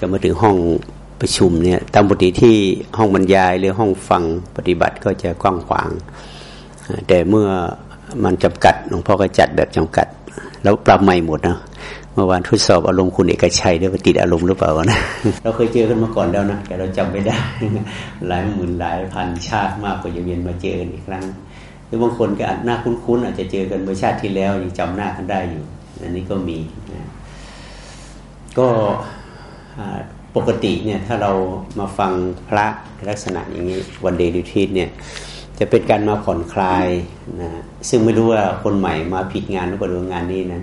ก็มาถึงห้องประชุมเนี่ยตามปกติที่ห้องบรรยายหรือห้องฟังปฏิบัติก็จะกว้างขวาง แต่เมื่อมันจำกัดหลวงพ่อก็จัดแบบจำกัด แล้วปรับใหม่หมดนะเมื่อวานทดสอบอารมณ์คุณเอกชัยด้วยว่าติดอารมณ์หรือเปล่านะเราเคยเจอกันมาก่อนแล้วนะแต่เราจำไม่ได้ หลายหมื่นหลายพันชาติมากกว่าจะเวียนมาเจอกันอีกครั้งหรือบางคนก็อาจหน้าคุ้นๆอาจจะเจอกันเมื่อชาติที่แล้วยังจำหน้ากันได้อยู่ อันนี้ก็มีนะก็ ปกติเนี่ยถ้าเรามาฟังพระลักษณะอย่างนี้วันเดย์ดิทีเนี่ยจะเป็นการมาผ่อนคลายนะซึ่งไม่รู้ว่าคนใหม่มาผิดงานหรือเปล่างานนี้นะ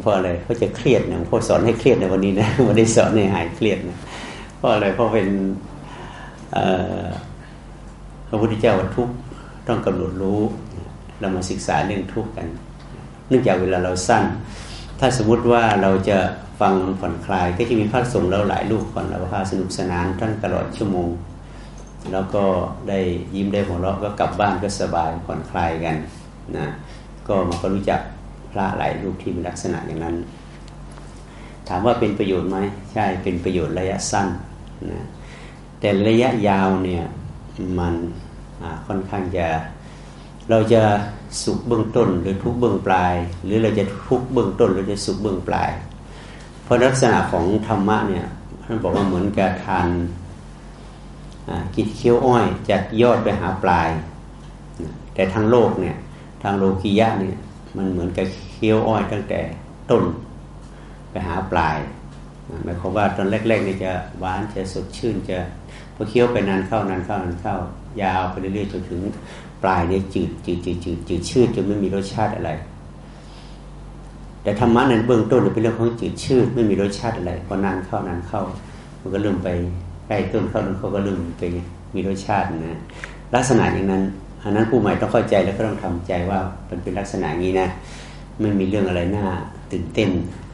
เพราะอะไรเขาจะเครียดนะพ่อสอนให้เครียดในวันนี้นะวันนี้สอนให้หายเครียดนะเพราะอะไรเพราะเป็นพระพุทธเจ้าทุกต้องกำหนดรู้เรามาศึกษาเรื่องทุกข์กัน เนื่องจากเวลาเราสั้น ถ้าสมมุติว่าเราจะ ฟังผ่อนคลายก็จะมีพระสงฆ์เราหลายลูกก่อนเราพาสนุกสนานทั้งตลอดชั่วโมง แล้วก็ได้ยิ้มได้หัวเราะก็กลับบ้านก็สบายผ่อนคลายกันนะก็มาก็รู้จักพระหลายรูปที่มีลักษณะอย่างนั้น ถามว่าเป็นประโยชน์ไหมใช่เป็นประโยชน์ระยะสั้นนะแต่ระยะยาวเนี่ยมันค่อนข้างจะเราจะสุขเบื้องต้นหรือทุกเบื้องปลาย หรือเราจะทุกเบื้องต้นหรือจะสุขเบื้องปลาย ราะลักษณะของธรรมะเนี่ยท่านบอกว่าเหมือนกับทานกินเคี้ยวอ้อยจากยอดไปหาปลาย แต่ทางโลกเนี่ยทางโลกียะเนี่ยมันเหมือนกับเคี้ยวอ้อยตั้งแต่ต้นไปหาปลายหมายความว่าตอนแรกๆนี่จะหวานจะสดชื่นจะพอเคี้ยวไปนานเข้านานเข้านานเข้ายาวไปเรื่อยๆจนถึงปลายเนี่ยจืดจืดจืดจืดจืดชืดจนไม่มีรสชาติอะไร แต่ธรรมะนั้นเบื้องต้นเป็นเรื่องของจืดชืดไม่มีรสชาติอะไรพอนานเข้านานเข้า มันก็เริ่มไปใกล้ต้นเข้าต้นเขาก็เริ่มไปมีรสชาตินะลักษณะอย่างนั้นอันนั้นผู้ใหม่ต้องเข้าใจแล้วก็ต้องทำใจว่ามันเป็นลักษณะนี้นะไม่มีเรื่องอะไรน่าตื่นเต้น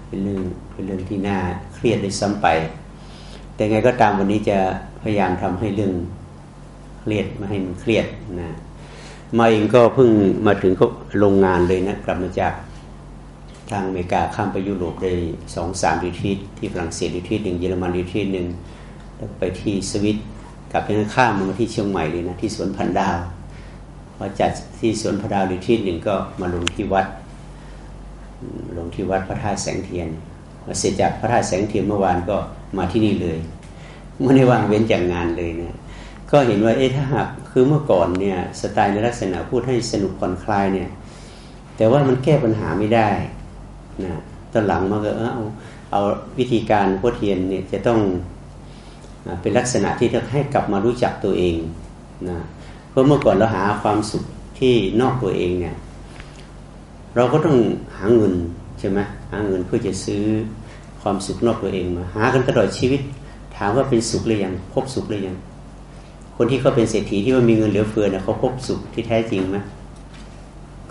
เป็นเรื่องเป็นเรื่องที่น่าเครียดได้ซ้ำไป แต่ไงก็ตามวันนี้จะพยายามทำให้เรื่องเครียดไม่ให้มันเครียดนะมาเองก็เพิ่งมาถึงก็โรงงานเลยนะกลับมาจาก ทางอเมริกาข้ามไปยุโรปได้สองสามดิทีที่ฝรั่งเศสดิทีหนึ่งเยอรมันดิทีหนึ่งแล้วไปที่สวิตกลับไปข้ามมาที่เชียงใหม่เลยนะที่สวนพันดาวพอจัดที่สวนพันดาวดิทีหนึ่งก็มาลงที่วัด ลงที่วัดพระธาตุแสงเทียนเสร็จจากพระธาตุแสงเทียนเมื่อวานก็มาที่นี่เลยไม่ได้วางเว้นจากงานเลยนะก็เห็นว่าเอ๊ะถ้าหากคือเมื่อก่อนเนี่ยสไตล์ในลักษณะพูดให้สนุกผ่อนคลายเนี่ยแต่ว่ามันแก้ปัญหาไม่ได้ นะตอนหลังมาก็เอาเอาวิธีการพุทเทียนเนี่ยจะต้องเป็นลักษณะที่จะให้กลับมารู้จักตัวเองนะเพราะเมื่อก่อนเราหาความสุขที่นอกตัวเองเนี่ย เราก็ต้องหาเงินใช่ไหมหาเงินเพื่อจะซื้อความสุขนอกตัวเองมาหากันตลอดชีวิต ถามว่าเป็นสุขหรือยังพบสุขหรือยัง คนที่เขาเป็นเศรษฐีที่ว่ามีเงินเหลือเฟือเนี่ยเขาพบสุขที่แท้จริงไหม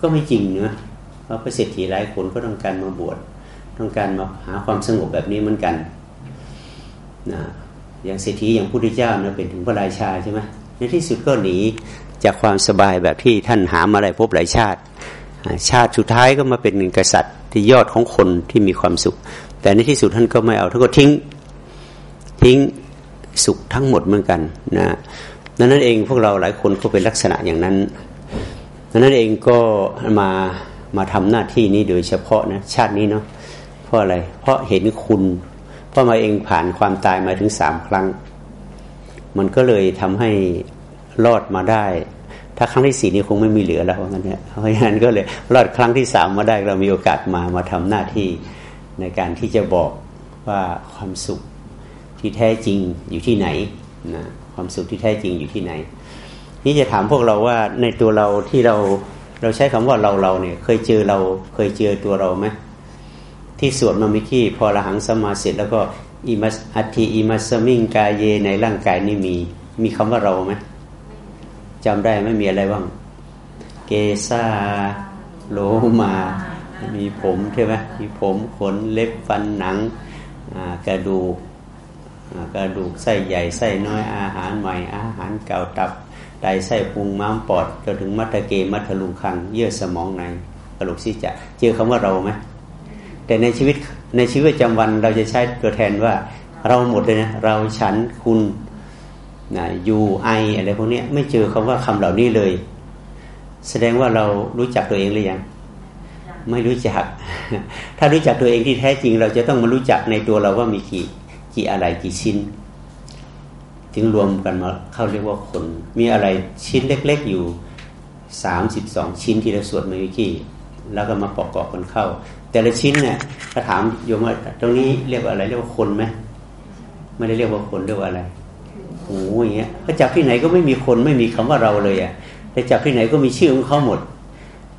ก็ไม่จริงเนะ เพราะเศรษฐีหลายคนก็ต้องการมาบวชต้องการมาหาความสงบแบบนี้เหมือนกันนะอย่างเศรษฐีอย่างพุทธเจ้าเนี่ยเป็นถึงพระราชาใช่ไหมในที่สุดก็หนีจากความสบายแบบที่ท่านหามาหลายภพหลายชาติ ชาติสุดท้ายก็มาเป็นหนึ่งกษัตริย์ที่ยอดของคนที่มีความสุข แต่ในที่สุดท่านก็ไม่เอาท่านก็ทิ้งทิ้งสุขทั้งหมดเหมือนกันนะดังนั้นเองพวกเราหลายคนก็เป็นลักษณะอย่างนั้นดังนั้นเองก็มา มาทำหน้าที่นี้โดยเฉพาะนะชาตินี้เนาะเพราะอะไร เพราะเห็นคุณ เพราะมาเองผ่านความตายมาถึงสามครั้ง มันก็เลยทำให้รอดมาได้ ถ้าครั้งที่สี่นี้คงไม่มีเหลือแล้วงั้นเนี่ยเพราะฉะนั้นก็เลยรอดครั้งที่สามมาได้เรามีโอกาสมามาทำหน้าที่ในการที่จะบอกว่าความสุขที่แท้จริงอยู่ที่ไหนนะความสุขที่แท้จริงอยู่ที่ไหน นี่จะถามพวกเราว่าในตัวเราที่เรา เราใช้คำว่าเราเราเนี่ยเคยเจอเราเคยเจอตัวเราไหมที่สวดมาเมื่อกี้พอละหังสมาเสร็จแล้วก็อิมัสอัติอิมัสมิงกายเยในร่างกายนี่มี มีคำว่าเราไหมจำได้ไม่มีอะไรบ้าง เกซาโลมา มีผมใช่ไหมมีผมขนเล็บฟันหนังกระดูกกระดูกไส้ใหญ่ไส้น้อยอาหารใหม่อาหารเก่าตับ ไตไส้พุงม้ามปอดจนถึงมัตเกมัทลุงคัง เยื่อสมองในกระดูกซีจะเจอคำว่าเราไหมแต่ในชีวิตในชีวิตประจำวันเราจะใช้ตัวแทนว่าเราหมดเลยนะเราฉันคุณนะยูไออะไรพวกนี้ไม่เจอคำว่าคำเหล่านี้เลย แสดงว่าเรารู้จักตัวเองหรือยังไม่รู้จัก ถ้ารู้จักตัวเองที่แท้จริง เราจะต้องมารู้จักในตัวเราว่ามีกี่กี่อะไรกี่ชิ้น ถึงรวมกันมาเข้าเรียกว่าคน มีอะไรชิ้นเล็ก ๆอยู่สามสิบสองชิ้นที่เราสวดมาเมื่อกี้แล้วก็มาประกอบกันเข้า แต่ละชิ้นเนี่ยถ้าถามโยมว่าตรงนี้เรียกว่าอะไรเรียกว่าคนไหมไม่ได้เรียกว่าคนเรียกว่าอะไรโอ้ยอย่างเงี้ยถ้าจับที่ไหนก็ไม่มีคนไม่มีคำว่าเราเลยอะแต่จับที่ไหนก็มีชื่อของเขาหมด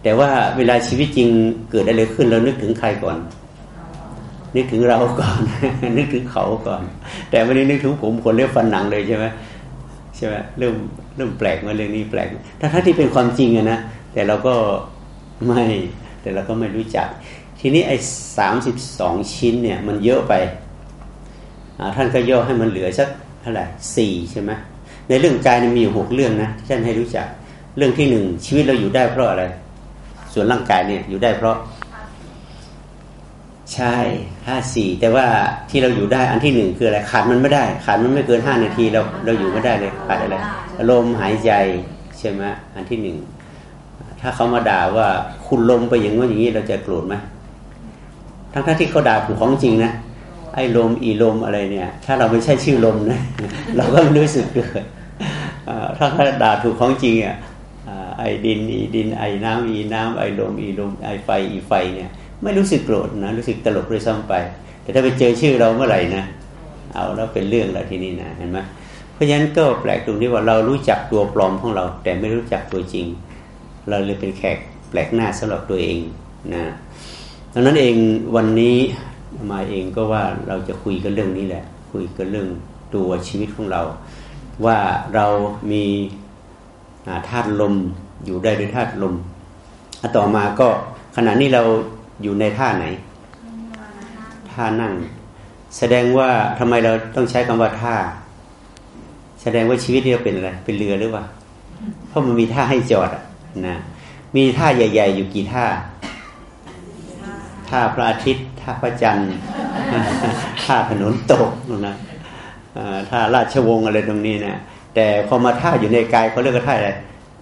แต่ว่าเวลาชีวิตจริงเกิดอะไรขึ้นเรานึกถึงใครก่อน นึกถึงเราก่อน นึกถึงเขาก่อน แต่ไม่ได้นึกถึงผมคนเรียกฟันหนังเลยใช่ไหมใช่ไหมเริ่มเริ่มแปลกมาเรื่องนี้แปลกถ้าถ้าที่เป็นความจริงอะนะแต่เราก็ไม่แต่เราก็ไม่รู้จัก ทีนี้ไอ้สามสิบสองชิ้นเนี่ยมันเยอะไปท่านก็ย่อให้มันเหลือสักเท่าไหร่สี่ใช่ไหมในเรื่องกายมีอยู่หกเรื่องนะที่ท่านให้รู้จัก เรื่องที่หนึ่งชีวิตเราอยู่ได้เพราะอะไร ส่วนร่างกายเนี่ยอยู่ได้เพราะ ใช่ห้าสี่แต่ว่าที่เราอยู่ได้อันที่หนึ่งคืออะไรขาดมันไม่ได้ ขาดมันไม่เกินห้านาทีเราเราอยู่ไม่ได้เลยขาดอะไรลมหายใจใช่ไหมอันที่หนึ่งถ้าเขามาด่าว่าคุณลมไปอย่างงี้อย่างนี้เราจะโกรธไหมทั้งท่าที่เขาด่าถูกของจริงนะไอ้ลมอีลมอะไรเนี่ย ถ้าเราไม่ใช่ชื่อลมนะเราก็ไม่รู้สึกเกิดถ้าเขาด่าถูกของจริงอะไอ้ดินอีดินไอ้น้ำอีน้ำไอ้ลมอีลมไอ้ไฟอีไฟเนี่ย ไม่รู้สึกโกรธนะรู้สึกตลกด้วยซ้ำไป แต่ถ้าไปเจอชื่อเราเมื่อไหร่นะ เอาแล้วเป็นเรื่องแล้วที่นี้นะเห็นไหมเพราะฉะนั้นก็แปลกตรงที่ว่าเรารู้จักตัวปลอมของเรา แต่ไม่รู้จักตัวจริง เราเลยเป็นแขกแปลกหน้าสำหรับตัวเองนะดังนั้นเองวันนี้มาเองก็ว่าเราจะคุยกันเรื่องนี้แหละ คุยกันเรื่องตัวชีวิตของเรา ว่าเรามีธาตุลมอยู่ได้ด้วยธาตุลมต่อมาก็ขณะนี้เรา อยู่ในท่าไหน ท่านั่ง แสดงว่าทำไมเราต้องใช้คำว่าท่า แสดงว่าชีวิตเราเป็นอะไร เป็นเรือหรือเปล่า เพราะมันมีท่าให้จอดนะ มีท่าใหญ่ ๆ อยู่กี่ท่า ท่าพระอาทิตย์ ท่าพระจันทร์ ท่าถนนตกนะท่าราชวงศ์อะไรตรงนี้นะ แต่พอมาท่าอยู่ในกายเขาเรียกว่าท่าอะไร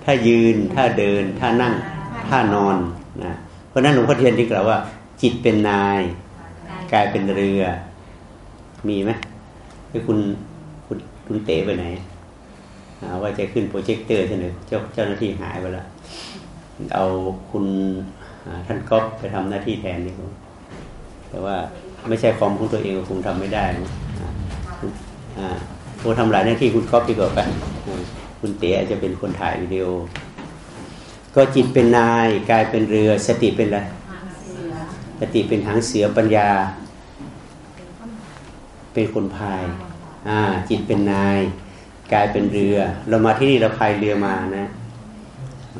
ท่ายืน ท่าเดิน ท่านั่ง ท่านอนนะ ราะนั้นหลวงพ่อเทียนที่กล่าวว่า จิตเป็นนายกายเป็นเรือ มีไหมให้คุณคุณคุณเต๋ไปไหนว่าจะขึ้นโปรเจคเตอร์เสนอเจ้าเจ้าหน้าที่หายไปแล้วเอาคุณท่านก๊อฟไปทำหน้าที่แทนนี่ครับแต่ว่าไม่ใช่คอมของตัวเองคงทำไม่ได้นะโอ้ทำหลายหน้าที่คุณก๊อฟดีกว่าไปคุณเต๋อาจจะเป็นคนถ่ายวิดีโอ ก็จิตเป็นนายกายเป็นเรือ สติเป็นอะไรสติเป็นหางเสือปัญญา เป็นคนพายอ่าจิตเป็นนายกายเป็นเรือ เรามาที่นี่เราพายเรือมานะ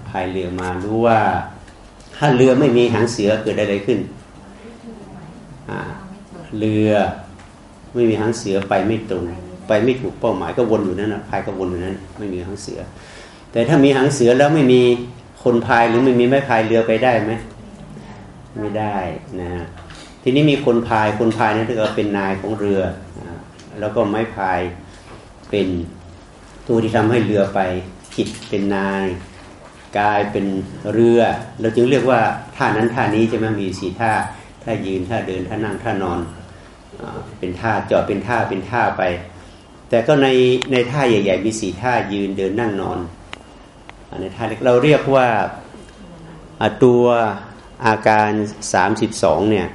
พายเรือมารู้ว่า ถ้าเรือไม่มีหางเสือเกิดอะไรขึ้นอ่าเรือไม่มีหางเสือไปไม่ตรง ไปไม่ถูกเป้าหมายก็วนอยู่นั้นนะพายก็วนอยู่นั้น ไม่มีหางเสือ แต่ถ้ามีหางเสือแล้วไม่มี คนพายหรือไม่มีไม้พายเรือไปได้ไหมไม่ได้นะทีนี้มีคนพายคนพายนั่นก็เป็นนายของเรือแล้วก็ไม้พายเป็นตัวที่ทำให้เรือไปจิตเป็นนายกายเป็นเรือ เราจึงเรียกว่าท่านั้นท่านี้จะไม่มีสีท่าท่ายืนท่าเดินท่านั่งท่านอนเป็นท่าจอดเป็นท่าเป็นท่าไป แต่ก็ในในท่าใหญ่ ๆ มีสีท่ายืนเดินนั่งนอน ในท่าเราเรียกว่าตัวอาการ 32เนี่ย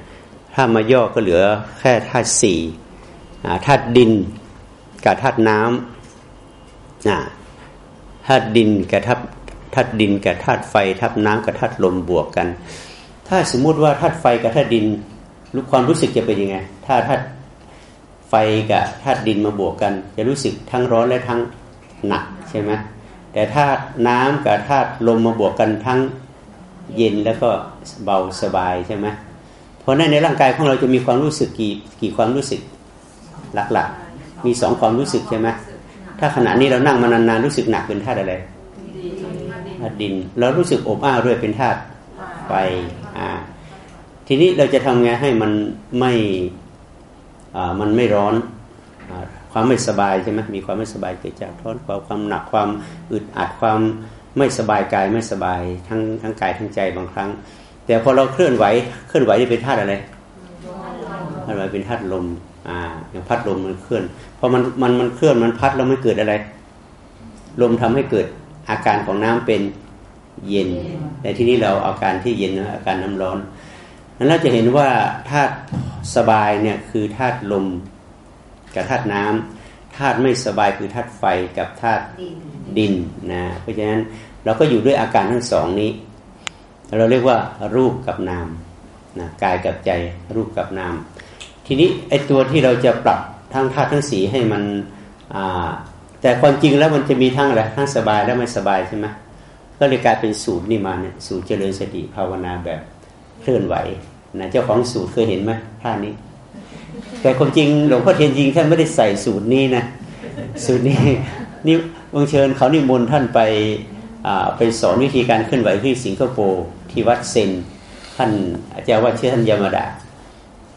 ถ้ามาย่อก็เหลือแค่ธาตุสี่ธาตุดินกับธาตุน้ำธาตุดินกับธาตุธาตุดินกับธาตุไฟธาตุน้ำกับธาตุลมบวกกัน ถ้าสมมุติว่าธาตุไฟกับธาตุดินรู้ความรู้สึกจะเป็นยังไง ถ้าธาตุไฟกับธาตุดินมาบวกกัน จะรู้สึกทั้งร้อนและทั้งหนักใช่ไหม แต่ธาตุน้ำกับธาตุลมมาบวกกันทั้งเย็นแล้วก็เบาสบายใช่ไหมเพราะนั้นในร่างกายของเราจะมีความรู้สึกกี่กี่ความรู้สึกหลักๆ มีสองความรู้สึกใช่ไหมถ้าขณะนี้เรานั่งมานานๆรู้สึกหนักเป็นธาตุอะไรธาตุดินแล้วรู้สึกอบอ้าวด้วยเป็นธาตุไฟอ่าทีนี้เราจะทำไงให้มันไม่อ่ามันไม่ร้อน ความไม่สบายใช่ไหมมีความไม่สบายเกิดจากท้อนความความหนักความอึดอัดความไม่สบายกายไม่สบายทั้งทั้งกายทั้งใจบางครั้ง แต่พอเราเคลื่อนไหวเคลื่อนไหวนี่เป็นธาตุอะไรธาตุอะไรเป็นธาตุลมอ่าอย่างพัดลมมันเคลื่อนพอมันมันมันเคลื่อนมันพัดแล้วไม่เกิดอะไร ลมทำให้เกิดอาการของน้ำเป็นเย็นแต่ที่นี้เราอาการที่เย็นนะอาการน้ำร้อนนั้นเราจะเห็นว่าธาตุสบายเนี่ยคือธาตุลม กับธาตุน้ำธาตุไม่สบายคือธาตุไฟกับธาตุดินนะเพราะฉะนั้นเราก็อยู่ด้วยอาการทั้งสองนี้ เราเรียกว่ารูปกับนามนะกายกับใจรูปกับนาม ทีนี้ไอตัวที่เราจะปรับทั้งธาตุทั้งสีให้มันแต่ความจริงแล้วมันจะมีทั้งอะไรทั้งสบายและไม่สบายใช่ไหมก็เลยกลายเป็นสูตรนี่มาเนี่ยสูตรเจริญสติภาวนาแบบเคลื่อนไหวนะเจ้าของสูตรเคยเห็นไหมท่านี้ แต่ความจริงหลวงพ่อเทียนจริงท่านไม่ได้ใส่สูตรนี้นะสูตรนี้นี่บังเชิญเขานิมนต์ท่านไปไปสอนวิธีการเคลื่อนไหวที่สิงคโปร์ที่วัดเซนท่านอาจารย์ว่าชื่อท่านยามาดา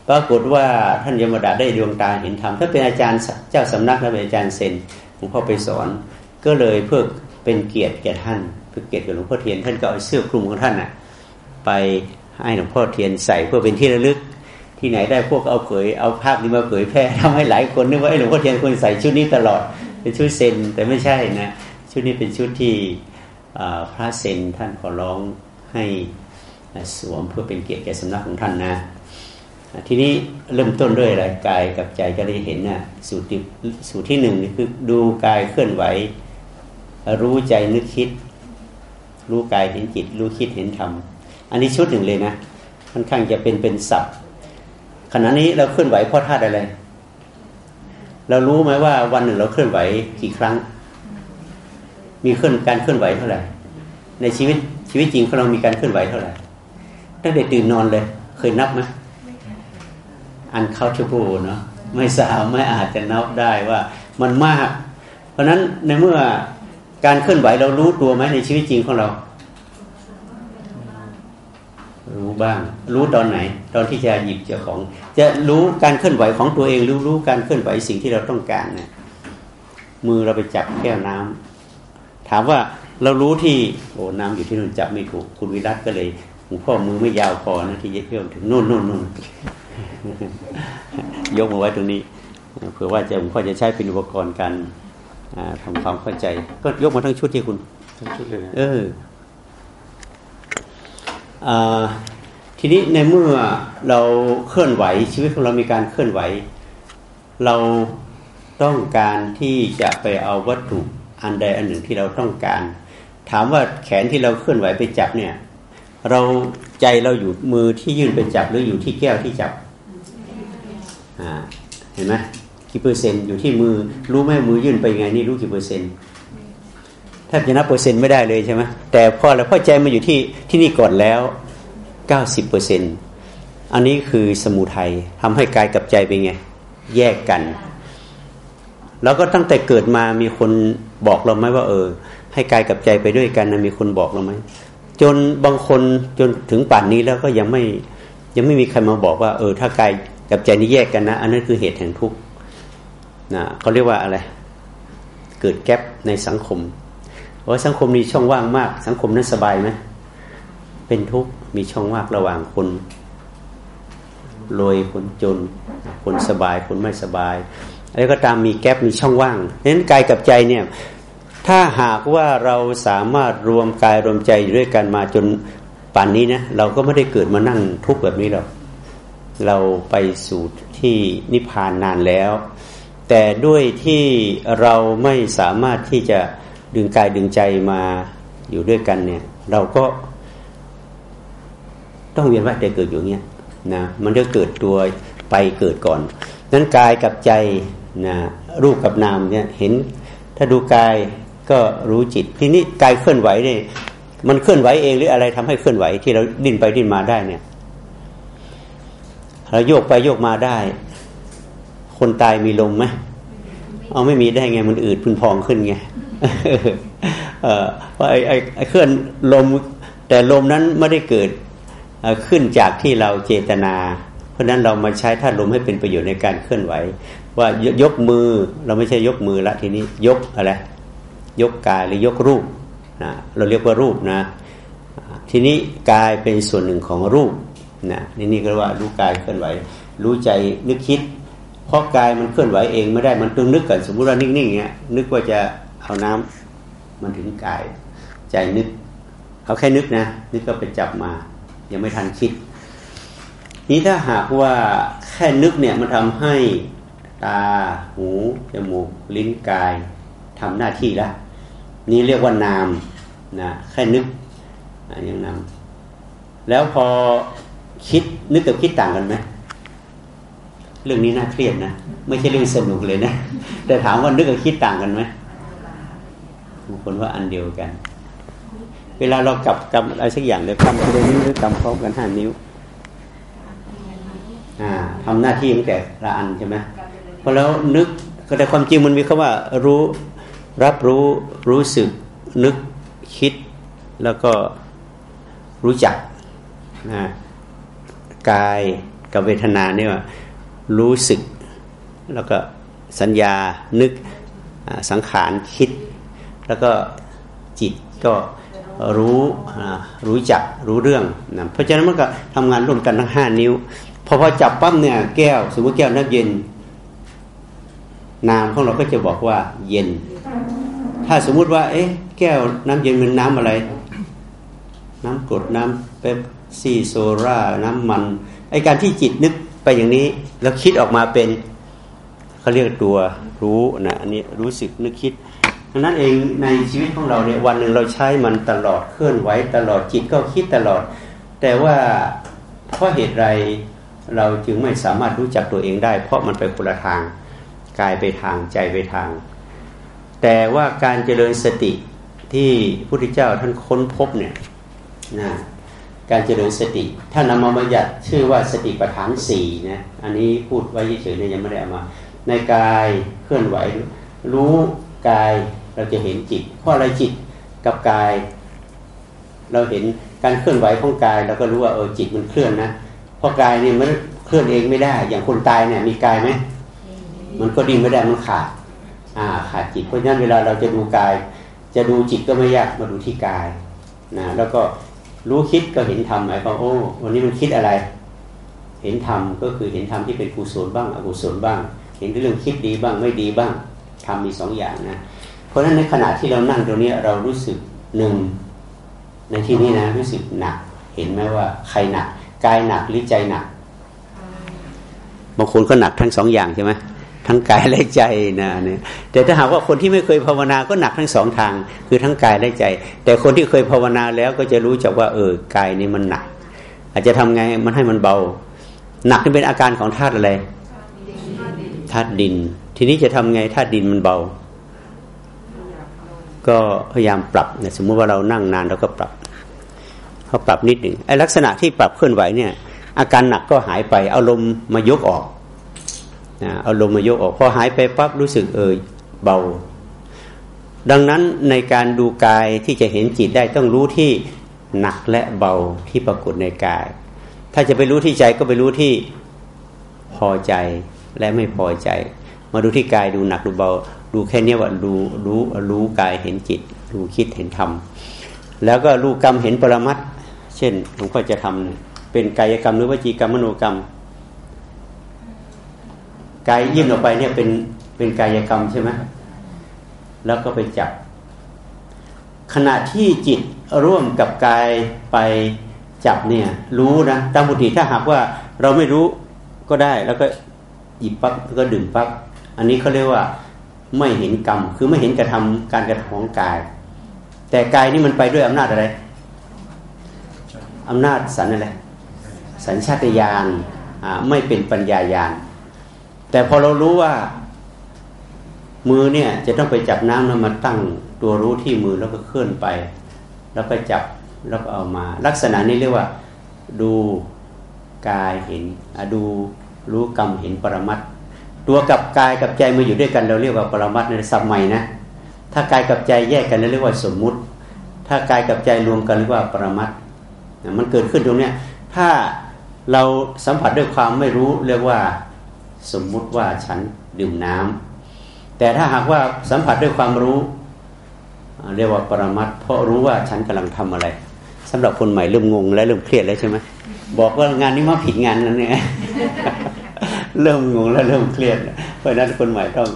ปรากฏว่าท่านยมดาได้ดวงตาเห็นธรรมถ้าเป็นอาจารย์เจ้าสำนักและเป็นอาจารย์เซนหลวงพ่อไปสอน ก็เลยเพื่อเป็นเกียรติแก่ท่านเพื่อเกียรติกับหลวงพ่อเทียนท่านก็เอาเสื้อคลุมของท่านน่ะไปให้หลวงพ่อเทียนใส่เพื่อเป็นที่ระลึก ที่ไหนได้พวกเอาเผยเอาภาพนี้มาเผยแพร่ทำให้หลายคนนึกว่าไอ้หลวงพ่อเทียนควรใส่ชุดนี้ตลอดเป็นชุดเซนแต่ไม่ใช่นะชุดนี้เป็นชุดที่พระเซนท่านขอร้องให้สวมเพื่อเป็นเกียรติแก่สำนักของท่านนะ ทีนี้เริ่มต้นด้วยอะไรกายกับใจจะได้เห็นนะสูตรที่สูตรที่หนึ่งนี่คือดูกายเคลื่อนไหว รู้ใจนึกคิด รู้กายเห็นจิต รู้คิดเห็นธรรมอันนี้ชุดหนึ่งเลยนะค่อนข้างจะเป็นเป็นศัพท์ ขณะนี้เราเคลื่อนไหวเพราะธาตุอะไร เรารู้ไหมว่าวันหนึ่งเราเคลื่อนไหวกี่ครั้ง มีเคลื่อนการเคลื่อนไหวเท่าไหร่ ในชีวิตชีวิตจริงของเรามีการเคลื่อนไหวเท่าไหร่ตั้งแต่ตื่นนอนเลย เคยนับไหม uncountable เนาะไม่สามไม่อาจจะนับได้ว่ามันมาก เพราะนั้นในเมื่อการเคลื่อนไหวเรารู้ตัวไหมในชีวิตจริงของเรา รู้บ้าง รู้ตอนไหน ตอนที่จะหยิบเจ้าของ จะรู้การเคลื่อนไหวของตัวเอง รู้รู้การเคลื่อนไหวสิ่งที่เราต้องการเนี่ยมือเราไปจับแก้วน้ำถามว่าเรารู้ที่โอ้น้ำอยู่ที่นู่นจับไม่ถูกคุณวิรัตก็เลยหลวงพ่อมือไม่ยาวพอนะที่จะเอื้อมถึงนู่นนู่นนู่นยกมาไว้ตรงนี้เผื่อว่าจะผมพ่อจะใช้เป็นอุปกรณ์การทำความเข้าใจ ก็ยกมาทั้งชุดที่คุณทั้งชุดเลยเออ ทีนี้ในเมื่อเราเคลื่อนไหวชีวิตของเรามีการเคลื่อนไหว เราต้องการที่จะไปเอาวัตถุอันใดอันหนึ่งที่เราต้องการ ถามว่าแขนที่เราเคลื่อนไหวไปจับเนี่ย เราใจเราอยู่มือที่ยื่นไปจับหรืออยู่ที่แก้วที่จับเห็นไหมกี่เปอร์เซ็นต์อยู่ที่มือ รู้ไหมมือยื่นไปไงนี่รู้กี่เปอร์เซ็นต์ บจะนับเปอร์เซ็นต์ไม่ได้เลยใช่ไหมแต่พอเราพ่อใจมาอยู่ที่ที่นี่ก่อนแล้วเก้าสิบเปอร์เซ็นต์อันนี้คือสมุทัยทำให้กายกับใจเป็นไง แยกกัน แล้วก็ตั้งแต่เกิดมามีคนบอกเราไหมว่าเออ ให้กายกับใจไปด้วยกันนะมีคนบอกเราไหมจนบางคนจนถึงป่านนี้แล้วก็ยังไม่ยังไม่มีใครมาบอกว่า เออ ถ้ากายกับใจนี้แยกกันนะ อันนั้นคือเหตุแห่งทุกข์นะเขาเรียกว่าอะไร เกิดแกลบในสังคม ว่าสังคมมีช่องว่างมาก สังคมนั้นสบายไหมเป็นทุกข์มีช่องว่างระหว่างคนรวยคนจน คนสบายคนไม่สบายอะไรก็ตามมีแกลบมีช่องว่างเพราะนั้นกายกับใจเนี่ยถ้าหากว่าเราสามารถรวมกายรวมใจด้วยกันมาจนป่านนี้นะเราก็ไม่ได้เกิดมานั่งทุกข์แบบนี้หรอกเราไปสู่ที่นิพพานนานแล้ว แต่ด้วยที่เราไม่สามารถที่จะ ดึงกายดึงใจมาอยู่ด้วยกันเนี่ย เราก็ต้องเวียนว่ายแต่เกิดอยู่เงี้ยนะมันจะเกิดตัวไปเกิดก่อนนั้นกายกับใจนะรูปกับนามเนี่ยเห็น ถ้าดูกายก็รู้จิต ทีนี้กายเคลื่อนไหวเนี่ยมันเคลื่อนไหวเองหรืออะไรทำให้เคลื่อนไหวที่เราดิ้นไปดิ้นมาได้เนี่ยเราโยกไปโยกมาได้ คนตายมีลมไหมเอาไม่มีได้ไงมันอืดพึนพองขึ้นไง ว่าไอ้ไอ้เคลื่อนลม แต่ลมนั้นไม่ได้เกิดขึ้นจากที่เราเจตนา เพราะนั้นเรามาใช้ธาตุลมให้เป็นประโยชน์ในการเคลื่อนไหว ว่ายกมือเราไม่ใช่ยกมือละทีนี้ยกอะไรยกกายหรือยกรูปนะเราเรียกว่ารูปนะ ทีนี้กายเป็นส่วนหนึ่งของรูปนะนี่นี่ก็ว่ารู้กายเคลื่อนไหว รู้ใจนึกคิด เพราะกายมันเคลื่อนไหวเองไม่ได้มันต้องนึกก่อนสมมุติว่านิ่งๆเงี้ยนึกว่าจะ เอาน้ำมันถึงกาย ใจนึกเอาแค่นึกนะนึกก็ไปจับมา ยังไม่ทันคิด นี้ถ้าหากว่าแค่นึกเนี่ยมันทำให้ตาหูจมูกลิ้นกายทำหน้าที่แล้วนี่เรียกว่านามนะแค่นึกอย่างนามแล้วพอคิดนึกกับคิดต่างกันไหมเรื่องนี้น่าเครียดนะไม่ใช่เรื่องสนุกเลยนะแต่ถามว่านึกกับคิดต่างกันไหม บางคนว่าอันเดียวกัน เวลาเรากลับกำอะไรสักอย่างเลยกำทีละนิ้วหรือกำพร้อมกันห้านิ้วทำหน้าที่ตั้งแต่ละอันใช่ไหมพอแล้วนึกแต่ความจริงมันมีคำว่ารู้รับรู้รู้สึกนึกคิดแล้วก็รู้จักนะกายกับเวทนาเนี่ยรู้สึก แล้วก็สัญญานึกสังขารคิด แล้วก็จิตก็รู้รู้จักรู้เรื่องนะเพราะฉะนั้นมันก็ทำงานร่วมกันทั้งห้านิ้ว พอพอจับปั๊บเนี่ยแก้ว สมมติแก้วน้ำเย็น นามของเราก็จะบอกว่า เย็น ถ้าสมมุติว่า เอ๊ะ แก้วน้ำเย็นเป็นน้ำอะไร น้ำกรดน้ำเป๊ปซี่โซราน้ำมันไอการที่จิตนึกไปอย่างนี้ แล้วคิดออกมาเป็นเขาเรียกตัวรู้นะอันนี้รู้สึกนึกคิด ดังนั้นเองในชีวิตของเราเนี่ยวันหนึ่งเราใช้มันตลอดเคลื่อนไหวตลอดจิตก็คิดตลอด แต่ว่าเพราะเหตุไรเราจึงไม่สามารถรู้จักตัวเองได้ เพราะมันไปคนละทางกายไปทางใจไปทาง แต่ว่าการเจริญสติที่พระพุทธเจ้าท่านค้นพบเนี่ยนะการเจริญสติท่านนำมาบัญญัติชื่อว่าสติปัฏฐานสี่นะอันนี้พูดไว้เฉยๆเนี่ยยังไม่ได้เอามา ในกายเคลื่อนไหวรู้กาย เราจะเห็นจิต เพราะอะไรจิตกับกาย เราเห็นการเคลื่อนไหวของกายเราก็รู้ว่าเออจิตมันเคลื่อนนะเพราะกายเนี่ยมันเคลื่อนเองไม่ได้ อย่างคนตายเนี่ย มีกายไหมมันก็ดิ้นไม่ได้มันขาดอ่าขาดจิตเพราะฉะนั้นเวลาเราจะดูกาย จะดูจิตก็ไม่ยากมาดูที่กายนะแล้วก็รู้คิดก็เห็นธรรมหมายความโอ้วันนี้มันคิดอะไร เห็นธรรมก็คือเห็นธรรมที่เป็นกุศลบ้าง อกุศลบ้าง เห็นเรื่องคิดดีบ้างไม่ดีบ้างทำมีสองอย่างนะ เพราะฉะนั้นในขณะที่เรานั่งตรงนี้เรารู้สึกหนึ่งในที่นี้นะรู้สึกหนัก เห็นไหมว่าใครหนักกายหนักหรือใจหนักบางคนก็หนักทั้งสองอย่างใช่ไหมทั้งกายและใจนะเนี่ยแต่ถ้าหากว่าคนที่ไม่เคยภาวนาก็หนักทั้งสองทาง คือทั้งกายและใจ แต่คนที่เคยภาวนาแล้วก็จะรู้จักว่า เออกายนี่มันหนัก อาจจะทำไงมันให้มันเบา หนักนี่เป็นอาการของธาตุอะไรธาตุดิน ทีนี้จะทำไงธาตุดินมันเบา ก็พยายามปรับเนี่ยสมมุติว่าเรานั่งนานเราก็ปรับเขาปรับนิดหนึ่งไอ้ลักษณะที่ปรับเคลื่อนไหวเนี่ย อาการหนักก็หายไปเอาลมมายกออกเอาลมมายกออกพอหายไปปั๊บรู้สึกเออเบา ดังนั้นในการดูกายที่จะเห็นจิตได้ต้องรู้ที่หนักและเบาที่ปรากฏในกาย ถ้าจะไปรู้ที่ใจก็ไปรู้ที่พอใจและไม่พอใจ มาดูที่กายดูหนักดูเบา ดูแค่นี้ว่ารู้รู้รู้กายเห็นจิตดูคิดเห็นธรรมแล้วก็รู้กรรมเห็นปรมัตเช่นหลวงพ่อจะทำเป็นกายกรรมหรือวจีกรรมมโนกรรมกายยื่นออกไปเนี่ยเป็นเป็นกายกรรมใช่ไหมแล้วก็ไปจับ ขณะที่จิตร่วมกับกายไปจับเนี่ย รู้นะตามบุตรถ้าหากว่าเราไม่รู้ก็ได้ แล้วก็หยิบปั๊บแล้วก็ดึงปั๊บอันนี้เขาเรียกว่า ไม่เห็นกรรม คือไม่เห็นกระทำการกระทำของกาย แต่กายนี่มันไปด้วยอำนาจอะไรอำนาจสันอะไรสัญชาตญาณไม่เป็นปัญญายาณแต่พอเรารู้ว่ามือเนี่ยจะต้องไปจับน้ำแล้วมาตั้งตัวรู้ที่มือแล้วก็เคลื่อนไป แล้วก็จับแล้วก็เอามา ลักษณะนี้เรียกว่า ดูกายเห็นดูรู้กรรมเห็นปรมัต ตัวกับกายกับใจมาอยู่ด้วยกันเราเรียกว่าปรมัตในสัมใหม่นะ ถ้ากายกับใจแยกกันเราเรียกว่าสมมุติ ถ้ากายกับใจรวมกันเรียกว่าปรมัตมันเกิดขึ้นตรงเนี้ยถ้าเราสัมผัสด้วยความไม่รู้เรียกว่าสมมุติว่าฉันดื่มน้ำแต่ถ้าหากว่าสัมผัสด้วยความรู้ เรียกว่าปรมัตเพราะรู้ว่าฉันกำลังทำอะไรสำหรับคนใหม่เริ่มงงและเริ่มเครียดแล้วใช่ไหมบอกว่างานนี้มาผิดงานนั้นเนี่ย เริ่มงงและเริ่มเครียด เพราะนั้นคนใหม่ต้อง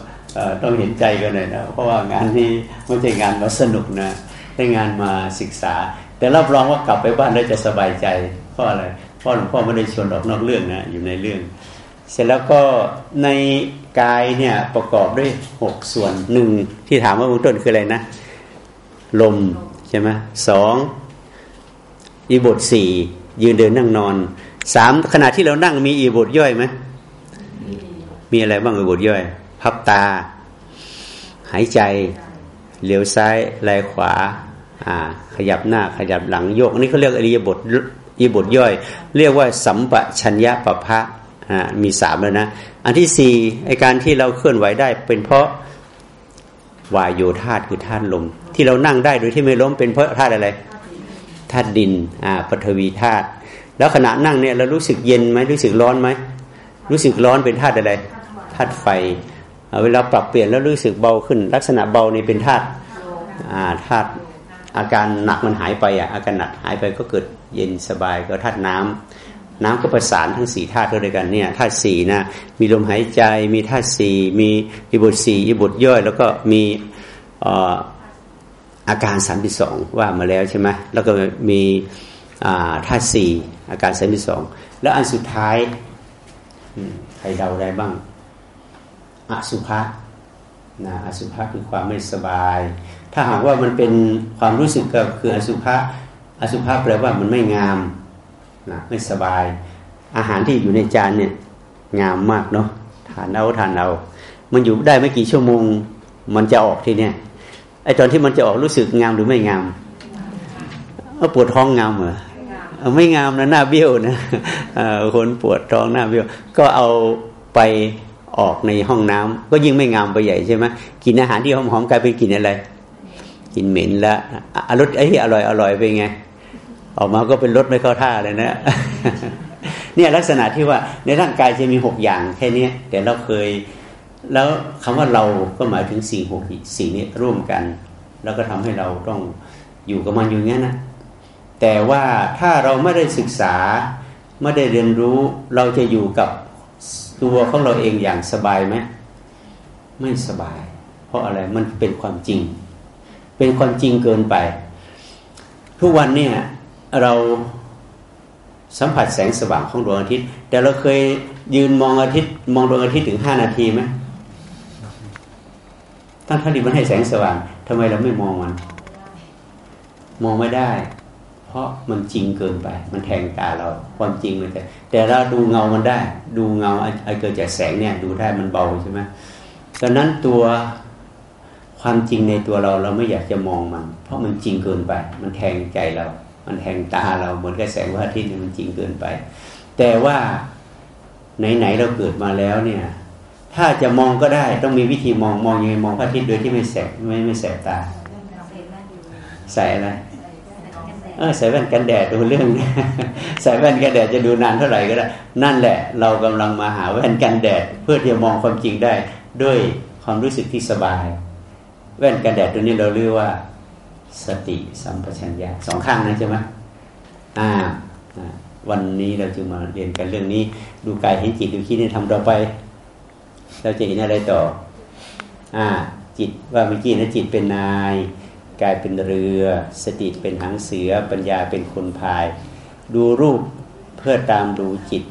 ต้องเห็นใจกันหน่อยนะ เพราะว่างานนี้ไม่ใช่งานมาสนุกนะได้งานมาศึกษา แต่รับรองว่ากลับไปบ้านได้จะสบายใจเพราะอะไรเพราะหลวงพ่อไม่ได้ชวนออกนอกเรื่องนะอยู่ในเรื่อง เสร็จแล้วก็ในกายเนี่ยประกอบด้วยหกส่วนหนึ่งที่ถามว่าเบื้องต้นคืออะไรนะ ลมใช่ไหมสองอีบทสี่ยืนเดินนั่งนอนสามขณะที่เรานั่งมีอีบทย่อยไหม มีอะไรบ้างอีบทย่อย พับตา หายใจเหลียวซ้ายไหลขวา อ่า ขยับหน้าขยับหลังโยกน,นี่เขาเรียกอริยบทอีบทย่อย เรียกว่าสัมปชัญญะปะพะอ่ามีสามแล้วนะ อันที่สี่ไอการที่เราเคลื่อนไหวได้ เป็นเพราะวายโยธาคือธาตุลม ที่เรานั่งได้โดยที่ไม่ล้มเป็นเพราะธาตุอะไรธาตุดินอ่าปฐวีธาตุแล้วขณะนั่งเนี่ยเรารู้สึกเย็นไหมรู้สึกร้อนไหมรู้สึกร้อนเป็นธาตุอะไร ธาตุไฟเวลาปรับเปลี่ยนแล้วรู้สึกเบาขึ้น ลักษณะเบานี่เป็นธาตุธาตุอาการหนักมันหายไปอะอาการหนักหายไปก็เกิดเย็นสบายก็ธาตุน้ำน้ำก็ประสานทั้งสี่ธาตุด้วยกันเนี่ยธาตุสี่นะมีลมหายใจ มีธาตุสี่มีอิบุตสี่อิบุตย่อย แล้วก็มีอาการสามที่สองว่ามาแล้วใช่ไหมแล้วก็มีธาตุสี่อาการสามที่สองแล้วอันสุดท้ายใครเดาได้บ้าง อสุภะนะอสุภะคือความไม่สบาย ถ้าหากว่ามันเป็นความรู้สึกก็คืออสุภะอสุภะแปลว่ามันไม่งามนะไม่สบาย อาหารที่อยู่ในจานเนี่ยงามมากเนาะทานเอาทานเอา มันอยู่ได้ไม่กี่ชั่วโมง มันจะออกทีเนี้ยไอตอนที่มันจะออกรู้สึกงามหรือไม่งามเอาปวดท้องงามเหรอไม่งามนะหน้าเบี้ยวนะคนปวดท้องหน้าเบี้ยว ก็เอาไป ออกในห้องน้ำก็ยิ่งไม่งามไปใหญ่ใช่ไหมกินอาหารที่หอมๆกลายเป็นกินอะไร กินเหม็นล้วรสไอ้ที่อร่อยอร่อยเป็นไง ออกมาก็เป็นรสไม่เข้าท่าเลยนะเนี่ยลักษณะที่ว่าในร่างกายจะมีหกอย่างแค่นี้แต่เราเคย แล้วคำว่าเราก็หมายถึงสิ่งหกสิ่งนี้ร่วมกัน แล้วก็ทำให้เราต้องอยู่กับมันอยู่งั้นนะแต่ว่าถ้าเราไม่ได้ศึกษาไม่ได้เรียนรู้เราจะอยู่กับ ตัวของเราเองอย่างสบายไหมไม่สบาย เพราะอะไรมันเป็นความจริง เป็นความจริงเกินไป ทุกวันเนี่ยเราสัมผัสแสงสว่างของดวงอาทิตย์ แต่เราเคยยืนมองอาทิตย์ มองดวงอาทิตย์ถึงห้านาทีไหมตั้งที่มันให้แสงสว่างทำไมเราไม่มองมัน มองไม่ได้ เพราะมันจริงเกินไป มันแทงตาเราความจริงมันแต่แต่เราดูเงามันได้ ดูเงาไอ้เกิดจากแสงเนี่ยดูได้มันเบาใช่ไหมดังนั้นตัวความจริงในตัวเราเราไม่อยากจะมองมัน เพราะมันจริงเกินไป มันแทงใจเรา มันแทงตาเราเหมือนกับแสงพระอาทิตย์มันจริงเกินไป แต่ว่าไหนๆเราเกิดมาแล้วเนี่ย ถ้าจะมองก็ได้ต้องมีวิธีมองมองยังไงมองพระอาทิตย์โดยที่ไม่แสบไม่ไม่แสบตา ใส่อะไรเออ ใส่แว่นกันแดดดูเรื่องใส่แว่นกันแดดจะดูนานเท่าไหร่ก็ได้นั่นแหละ เรากำลังมาหาแว่นกันแดด เพื่อที่จะมองความจริงได้ด้วยความรู้สึกที่สบาย แว่นกันแดดตัวนี้เราเรียกว่า สติสัมปชัญญะสองข้างนะใช่ไหมอ่าวันนี้เราจะมาเรียนกันเรื่องนี้ ดูกายเห็นจิตดูคิดนี่ทำต่อไป เราจะเห็นอะไรต่อ อ่า จิตว่าเมื่อกี้นะจิตเป็นนาย กายเป็นเรือ สติเป็นหางเสือ ปัญญาเป็นคนพาย ดูรูปเพื่อตามดูจิต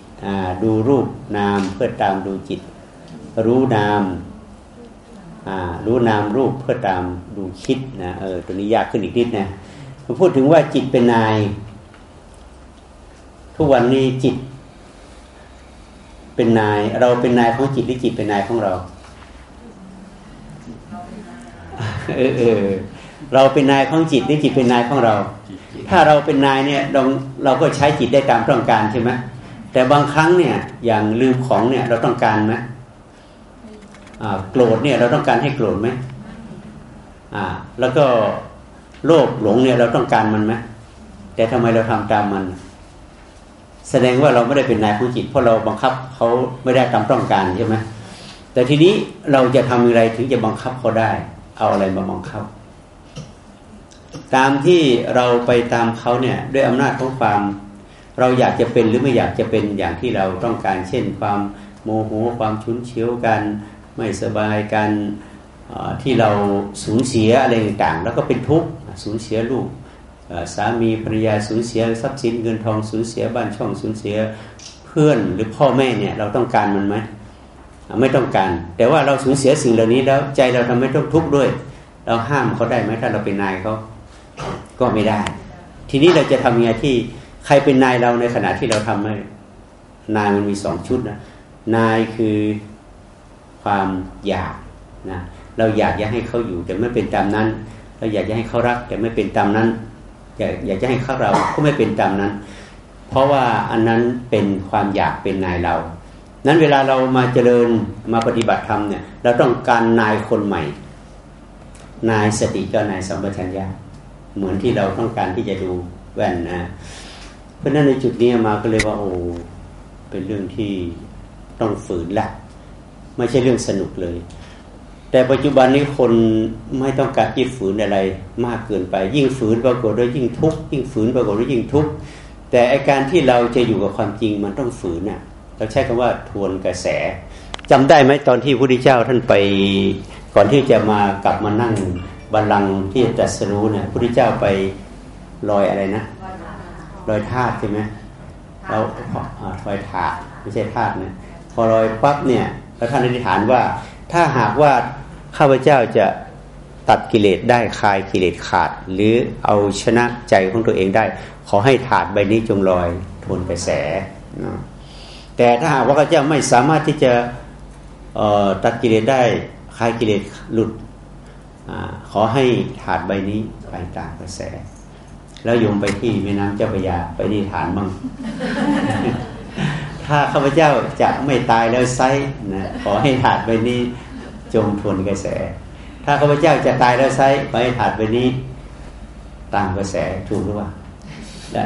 ดูรูปนามเพื่อตามดูจิต รู้นามรู้นามรูปเพื่อตามดูคิดนะเออตัวนี้ยากขึ้นอีกนิดนะมาพูดถึงว่าจิตเป็นนาย ทุกวันนี้จิต เป็นนาย เราเป็นนายของจิตหรือจิตเป็นนายของเรา เออเออ เราเป็นนายของจิตหรือจิตเป็นนายของเรา ถ้าเราเป็นนายเนี่ยเราเราก็ใช้จิตได้ตามต้องการใช่ไหมแต่บางครั้งเนี่ยอย่างลืมของเนี่ยเราต้องการไหมโกรธเนี่ยเราต้องการให้โกรธไหมอ่า แล้วก็โลภหลงเนี่ยเราต้องการมันไหมแต่ทำไมเราทำตามมัน แสดงว่าเราไม่ได้เป็นนายของจิตเพราะเราบังคับเขาไม่ได้ตามต้องการใช่ไหมแต่ทีนี้เราจะทำอย่างไรถึงจะบังคับเขาได้ เอาอะไรมาบังคับ ตามที่เราไปตามเขาเนี่ยด้วยอำนาจของความ เราอยากจะเป็นหรือไม่อยากจะเป็นอย่างที่เราต้องการ เช่น ความโมโหความชุนเฉียวกันไม่สบายกันที่เราสูญเสียอะไรต่างๆแล้วก็เป็นทุกข์สูญเสียลูกสามีภรรยาสูญเสียทรัพย์สินเงินทองสูญเสียบ้านช่องสูญเสียเพื่อนหรือพ่อแม่เนี่ยเราต้องการมันไหมไม่ต้องการ แต่ว่าเราสูญเสียสิ่งเหล่านี้แล้วใจเราทำให้ต้องทุกข์ด้วย เราห้ามเขาได้ไหมถ้าเราเป็นนายเขา ก็ไม่ได้ ทีนี้เราจะทำยังไงที่ใครเป็นนายเราในขณะที่เราทำให้นายมันมีสองชุดนะนายคือความอยากนะเราอยากจะให้เขาอยู่แต่ไม่เป็นตามนั้น เราอยากจะให้เขารักแต่ไม่เป็นตามนั้น อยากอยากจะให้เขาเราก็ไม่เป็นตามนั้น เพราะว่าอันนั้นเป็นความอยากเป็นนายเรา นั้นเวลาเรามาเจริญมาปฏิบัติธรรมเนี่ยเราต้องการนายคนใหม่ นายสติก็นายสัมปชัญญะ เหมือนที่เราต้องการที่จะดูแว่นนะ เพราะนั้นในจุดนี้มาก็เลยว่าโอ้เป็นเรื่องที่ต้องฝืนละไม่ใช่เรื่องสนุกเลย แต่ปัจจุบันนี้คนไม่ต้องการที่ฝืนอะไรมากเกินไป ยิ่งฝืนปรากฏด้วยยิ่งทุกข์ยิ่งฝืนปรากฏด้วยยิ่งทุกข์แต่อาการที่เราจะอยู่กับความจริงมันต้องฝืนน่ะ เราใช้คำว่าทวนกระแสจำได้ไหมตอนที่พระพุทธเจ้าท่านไป ก่อนที่จะมากลับมานั่ง บัลลังก์ที่จะตรัสรู้เนี่ยพระพุทธเจ้าไปลอยอะไรนะลอยธาตุใช่ไหมเราลอยถาดไม่ใช่ธาตุเนี่ยพอลอยปั๊บเนี่ยแล้วท่านอธิษฐานว่า ถ้าหากว่าข้าพเจ้าจะตัดกิเลสได้คลายกิเลสขาด หรือเอาชนะใจของตัวเองได้ ขอให้ถาดใบนี้จงลอยทวนกระแสแต่ถ้าหากว่าข้าพเจ้าไม่สามารถที่จะตัดกิเลสได้คลายกิเลสหลุด ขอให้ถาดใบนี้ไปตามกระแส แล้วโยมไปที่แม่น้ำเจ้าพระยาไปนี่ฐานมั่งถ้าข้าพเจ้าจะไม่ตายแล้วไซนะขอให้ถาดใบนี้จงทวนกระแส ถ้าข้าพเจ้าจะตายแล้วไซขอให้ถาดใบนี้ตามกระแสถูกหรือเปล่า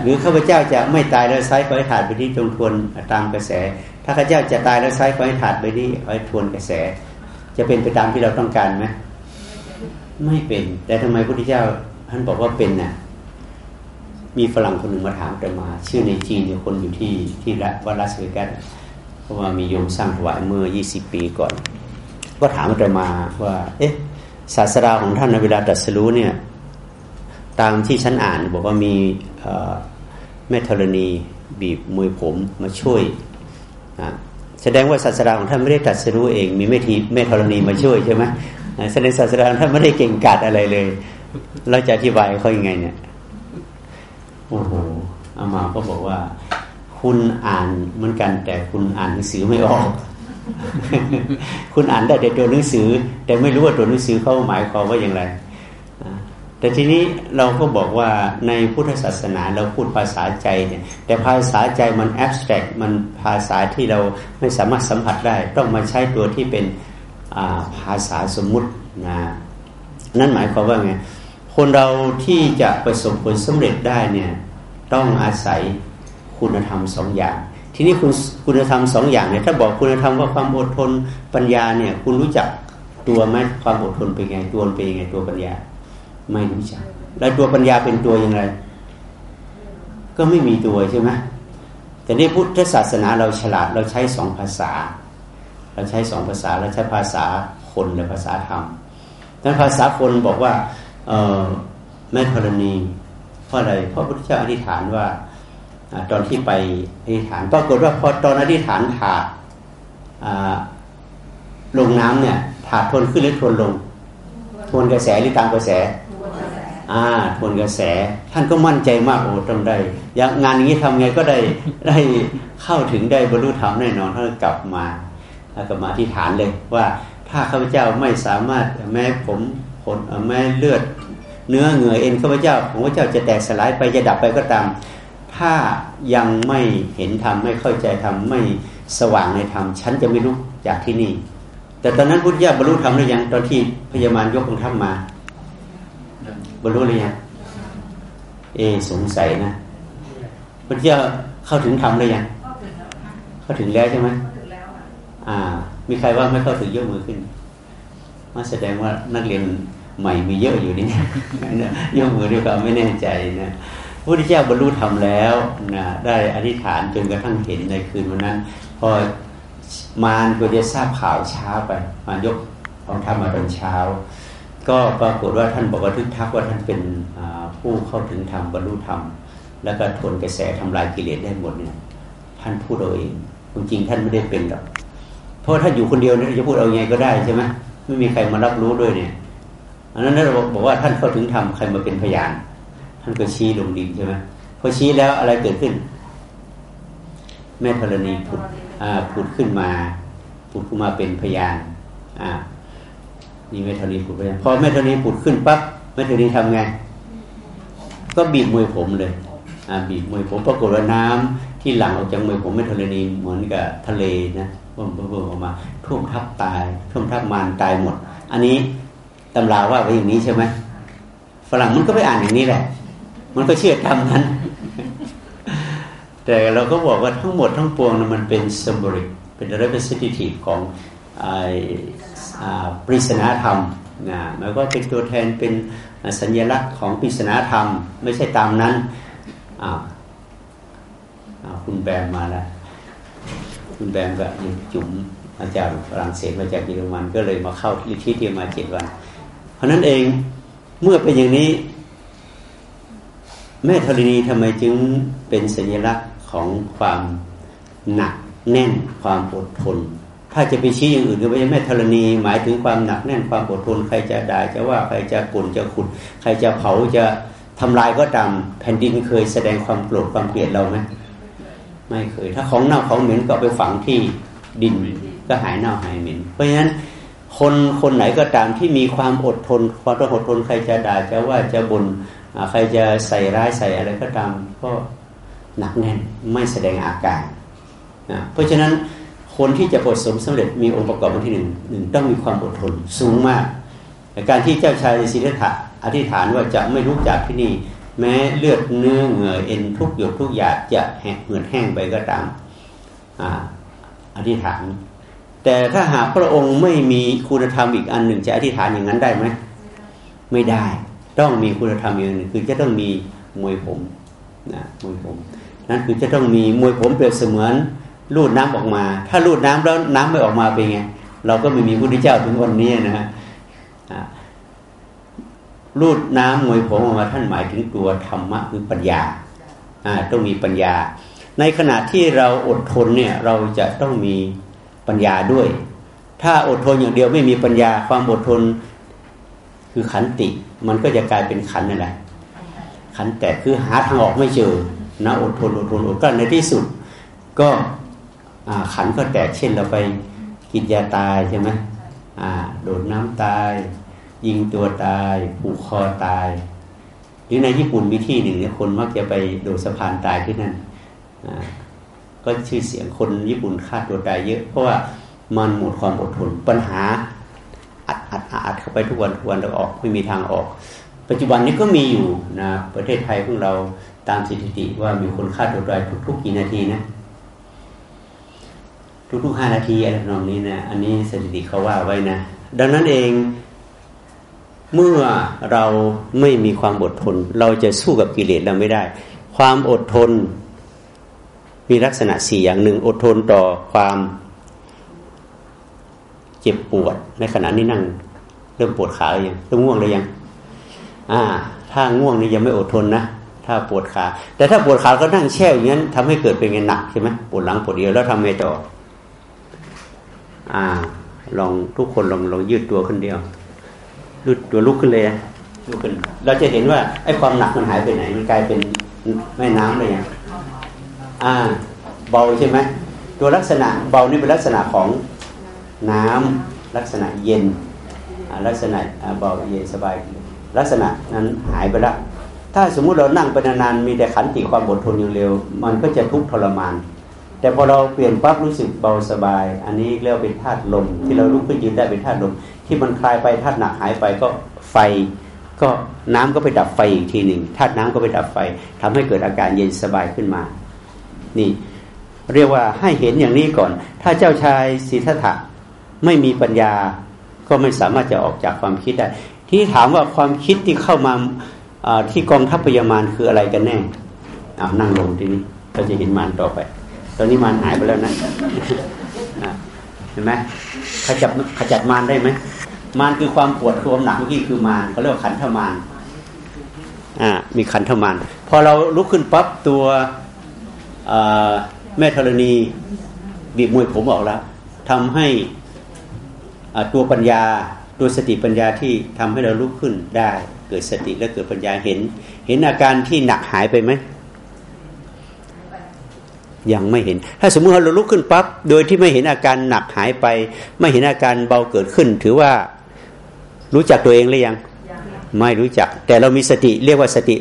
หรือข้าพเจ้าจะไม่ตายแล้วไซขอให้ถาดใบนี้จงทวนตามกระแส ถ้าข้าพเจ้าจะตายแล้วไซขอให้ถาดใบนี้ขอให้ทวนกระแส จะเป็นไปตามที่เราต้องการไหม ไม่เป็น แต่ทำไมพระพุทธเจ้าท่านบอกว่าเป็นน่ะ มีฝรั่งคนหนึ่งมาถามแต่มา ชื่อในจีนเนี่ยคนอยู่ที่ที่รัฐวัดลาสเวกัสเพราะว่ามีโยมสร้างถวายเมื่อ 20 ปีก่อน ก็ถามแต่มาว่า เอ๊ะศาสดาของท่านในเวลาตรัสรู้เนี่ย ตามที่ฉันอ่านบอกว่ามีแม่ธรณีบีบมวยผมมาช่วยนะแสดงว่าศาสดาของท่านไม่ได้ตรัสรู้เอง มีแม่ทีแม่ธรณีมาช่วยใช่ไหม แสดงศาสดาของท่านไม่ได้เก่งกาจอะไรเลย เราจะอธิบายเขายังไงเนี่ย โอ้โหอามาก็บอกว่า คุณอ่านเหมือนกันแต่คุณอ่านหนังสือไม่ออก คุณอ่านได้แต่ตัวหนังสือ แต่ไม่รู้ว่าตัวหนังสือเขาหมายความว่าอย่างไรแต่ทีนี้เราก็บอกว่าในพุทธศาสนาเราพูดภาษาใจเนี่ยแต่ภาษาใจมันแอบสแตรกมันภาษาที่เราไม่สามารถสัมผัสได้ ต้องมาใช้ตัวที่เป็น ภาษาสมมุตินะนั่นหมายความว่าไงคนเราที่จะประสบผลสำเร็จได้เนี่ยต้องอาศัยคุณธรรมสองอย่าง ทีนี้คุณคุณธรรมสองอย่างเนี่ยถ้าบอกคุณธรรมว่าความอดทนปัญญาเนี่ยคุณรู้จักตัวไหมความอดทนเป็นไงตัวเป็นยังไงตัวปัญญา ไม่รู้จัก แล้วตัวปัญญาเป็นตัวยังไงก็ไม่มีตัวใช่ไหมแต่ในพุทธศาสนาเราฉลาดเราใช้สองภาษา เราใช้สองภาษาเราใช้ภาษาคนและภาษาธรรมดังภาษาคนบอกว่าแม่ธรณีเพราะอะไรเพราะพระพุทธเจ้าอธิษฐานว่าตอนที่ไปอธิษฐานปรากฏว่าพอตอนอธิษฐานถาดลงน้ำเนี่ยถาดทวนขึ้นหรือทวนลงทวนกระแสหรือตามกระแสอ่าทวนกระแสท่านก็มั่นใจมากโอ้ต้องได้อย่างงานอย่างนี้ทำไงก็ได้ได้เข้าถึงได้บรรลุธรรมแน่นอนท่านกลับมา แล้วก็มาที่ฐานเลยว่าถ้าข้าพเจ้าไม่สามารถแม้ผมผลแม้เลือด เนื้อเหงื่อเอ็นข้าพเจ้าของพระเจ้าจะแตกสลายไปจะดับไปก็ตาม ถ้ายังไม่เห็นธรรมไม่เข้าใจธรรมไม่สว่างในธรรมฉันจะไม่ลุกจากที่นี่ แต่ตอนนั้นพุทธเจ้าบรรลุธรรมหรือยังตอนที่พญามารยกองค์ธรรมา บรรลุหรือยังเอสงสัยนะพุทธเจ้าเข้าถึงธรรมเลยยังเข้าถึงแล้วใช่ไหม อ่า มีใครว่าไม่เข้าถึงยกมือขึ้นมาแสดงว่านักเรียนใหม่มีเยอะอยู่นี่ยกมือด้วยความไม่แน่ใจนะพระพุทธเจ้าบรรลุธรรมแล้วนะได้อธิษฐานจนกระทั่งเห็นในคืนวันนั้น พอมารก็จะทราบข่าวเช้าไปมารยกของธรรมมาตอนเช้า ก็ปรากฏว่าท่านบอกว่าทึกทักว่าท่านเป็นผู้เข้าถึงธรรมบรรลุธรรม แล้วก็ทนกระแสทำลายกิเลสได้หมดเนี่ยท่านพูดเอาเองจริงท่านไม่ได้เป็นหรอก ราะถ้าอยู่คนเดียวเนี่ยจะพูดเอาไงก็ได้ใช่ไหมไม่มีใครมารับรู้ด้วยเนี่ยอันนั้นเราบอกว่าท่านเข้าถึงธรรมใครมาเป็นพยาน ท่านก็ชี้ลงดินใช่ไหมพอชี้แล้วอะไรเกิดขึ้น แม่ธรณีผุดผุดขึ้นมาผุดขึ้นมาเป็นพยานอ่านี่แม่ธรณีผุดพยานพอแม่ธรณีผุดขึ้นปั๊บแม่ธรณีทำไง ก็บีบมวยผมเลย บีบมวยผมปรากฏว่าน้ำที่หลั่งออกจากมวยผมแม่ธรณีเหมือนกับทะเลนะบ่มบ่มออกมาท่วมทับตาย ท่วมทับมารตายหมด อันนี้ตำราว่าไว้อย่างนี้ใช่ไหมฝรั่งมันก็ไปอ่านอย่างนี้แหละ มันก็เชื่อตามนั้น แต่เราก็บอกว่าทั้งหมดทั้งปวงนะมันเป็น symbolic เป็น representative ของปริศนาธรรมนะมันก็เป็นตัวแทนเป็นสัญลักษณ์ของปริศนาธรรม ไม่ใช่ตามนั้น อ้าวคุณแบมมาแล้วคุณแบมกับจุ๋มอาจารย์ฝรั่งเศสมาจากเยอรมันก็เลยมาเข้าที่ที่เดียมาเจ็ดวัน เพราะนั้นเองเมื่อเป็นอย่างนี้ แม่ธรณีทำไมจึงเป็นสัญลักษณ์ของความหนักแน่นความอดทน ถ้าจะไปชี้อย่างอื่นก็ไม่ใช่แม่ธรณี หมายถึงความหนักแน่นความอดทน ใครจะด่าจะว่าใครจะกลนจะขุด ใครจะเผาจะ ทำลายก็ตามแผ่นดินเคยแสดงความโกรธความเกลียดเราไหมไม่เคย ถ้าของเน่าของเหม็นก็ไปฝังที่ดินก็หายเน่าหายเหม็น เพราะฉะนั้นคนคนไหนก็ตามที่มีความอดทนความอดทนใครจะด่าจะว่าจะบน่นใครจะใส่ร้ายใส่อะไรก็ตามก็หนักแน่นไม่แสดงอาการนะเพราะฉะนั้นคนที่จะประสมสำเร็จมีองค์ประกอบที่หนึ่งหนึ่งต้องมีความอดทนสูงมาก การที่เจ้าชายสิทธัตถะ อธิษฐานว่าจะไม่ลุกจากที่นี่ แม้เลือดเนื้อเหงื่อเอ็นทุกหยดทุกหยาดจะแห้งเหมือนแห้งไปก็ตามอธิษฐาน แต่ถ้าหากพระองค์ไม่มีคุณธรรมอีกอันหนึ่งจะอธิษฐานอย่างนั้นได้ไหมไม่ได้ ต้องมีคุณธรรมอย่างหนึ่งคือจะต้องมีมวยผมนะมวยผมนั่นคือจะต้องมีมวยผมเปรียบเสมือนลูดน้ำออกมา ถ้าลูดน้ำแล้วน้ำไม่ออกมาเป็นไง เราก็ไม่มีพระพุทธเจ้าถึงวันนี้นะฮะ ลูดน้ำมวยผมออกมาท่านหมายถึงตัวธรรมะคือปัญญาต้องมีปัญญา ในขณะที่เราอดทนเนี่ยเราจะต้องมีปัญญาด้วย ถ้าอดทนอย่างเดียวไม่มีปัญญาความอดทนคือขันติ มันก็จะกลายเป็นขันนั่นแหละขันแต่คือหาทางออกไม่เจอนะอดทนอดทนอดก็ในที่สุด ก็ขันก็แตกเช่นเราไปกินยาตายใช่ไหมโดดน้ำตาย ยิงตัวตายผูกคอตาย หรือในญี่ปุ่นมีที่หนึ่งเนี่ยคนมักจะไปโดดสะพานตายที่นั่นก็ชื่อเสียงคนญี่ปุ่นฆ่าตัวตายเยอะ เพราะว่ามันหมดความอดทนปัญหาอัดอัดอัดเข้าไปทุกวันทุกวันแล้วออกไม่มีทางออก ปัจจุบันนี้ก็มีอยู่นะประเทศไทยของเราตามสถิติว่ามีคนฆ่าตัวตายทุกๆกี่นาทีนะทุกๆห้านาทีอะไรนองนี้นะ อันนี้สถิติเขาว่าไว้นะ ดังนั้นเอง เมื่อเราไม่มีความอดทน เราจะสู้กับกิเลสเราไม่ได้ ความอดทนมีลักษณะสี่อย่างหนึ่งอดทนต่อความเจ็บปวด ในขณะนี้นั่ง เริ่มปวดขาหรือยังเริ่มง่วงหรือยัง อ่า ถ้าง่วงนี่ยังไม่อดทนนะถ้าปวดขา แต่ถ้าปวดขาก็นั่งแช่อย่างนั้นทำให้เกิดเป็นไงหนักใช่ไหมปวดหลังปวดเดียวแล้วทำไงต่อ อ่า ลองทุกคนลองลองยืดตัวขึ้นเดียว ดตัวลุกขึ้นเลยลุกขึ้น เราจะเห็นว่าไอ้ความหนักมันหายไปไหน มันกลายเป็นแม่น้ำเลยยังอ่า เบาใช่ไหมตัวลักษณะเบานี่เป็นลักษณะของน้ำลักษณะเย็นลักษณะเบาเย็นสบาย ลักษณะนั้นหายไปแล้วถ้าสมมุติเรานั่งไปนานๆมีแต่ขันติความอดทนอย่างเร็ว มันก็จะทุกข์ทรมาน แต่พอเราเปลี่ยนปั๊บรู้สึกเบาสบาย อันนี้เรียกเป็นธาตุลม ที่เราลุกขึ้นยืนได้เป็นธาตุลม ที่มันคลายไปธาตุหนักหายไปก็ไฟ ก็น้ำก็ไปดับไฟอีกทีหนึ่งธาตุน้ำก็ไปดับไฟทำให้เกิดอาการเย็นสบายขึ้นมา นี่ เรียกว่าให้เห็นอย่างนี้ก่อน ถ้าเจ้าชายสิทธัตถะไม่มีปัญญา ก็ไม่สามารถจะออกจากความคิดได้ ที่ถามว่าความคิดที่เข้ามาที่กองทัพพยามารคืออะไรกันแน่เอานั่งลงทีนี้เราจะเห็นมารต่อไป ตอนนี้มารหายไปแล้วนะเห็นไหมขจัดขจัดมารได้ไหม มารคือความปวดความหนักเมื่อกี้คือมารเขาเรียกว่าขันธมารอ่ามีขันธมารพอเราลุกขึ้นปั๊บตัวแม่ธรณีบีบมวยผมออกแล้วทำให้ตัวปัญญาตัวสติปัญญาที่ทำให้เราลุกขึ้นได้ เกิดสติและเกิดปัญญาเห็น เห็นอาการที่หนักหายไปไหมยังไม่เห็น ถ้าสมมติเราลุกขึ้นปั๊บโดยที่ไม่เห็นอาการหนักหายไป ไม่เห็นอาการเบาเกิดขึ้น ถือว่า รู้จักตัวเองหรือยังไม่รู้จัก แต่เรามีสติเรียกว่าสติ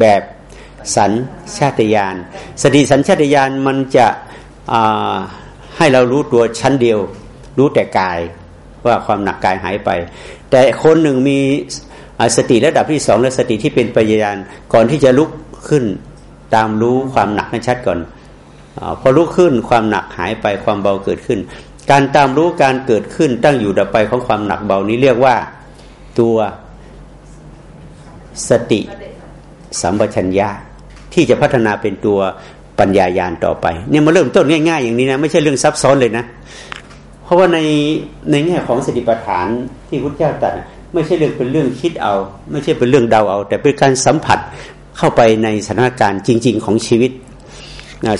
แบบสัญชาตญาณสติสัญชาตญาณมันจะให้เรารู้ตัวชั้นเดียว รู้แต่กายว่าความหนักกายหายไป แต่คนหนึ่งมีสติระดับที่สองและสติที่เป็นปัญญาก่อนที่จะลุกขึ้นตามรู้ความหนักนั้นชัดก่อนอพอลุกขึ้นความหนักหายไปความเบาเกิดขึ้น การตามรู้การเกิดขึ้นตั้งอยู่ดับไปของความหนักเบานี้เรียกว่า ตัวสติสัมปชัญญะที่จะพัฒนาเป็นตัวปัญญายาณต่อไป เนี่ยมาเริ่มต้นง่าย ๆ อย่างนี้นะไม่ใช่เรื่องซับซ้อนเลยนะ เพราะว่าในในแง่ของสติปัฏฐานที่พุทธเจ้าตรัสไม่ใช่เรื่องเป็นเรื่องคิดเอา ไม่ใช่เป็นเรื่องเดาเอา แต่เป็นการสัมผัสเข้าไปในสถานการณ์จริง ๆ ของชีวิต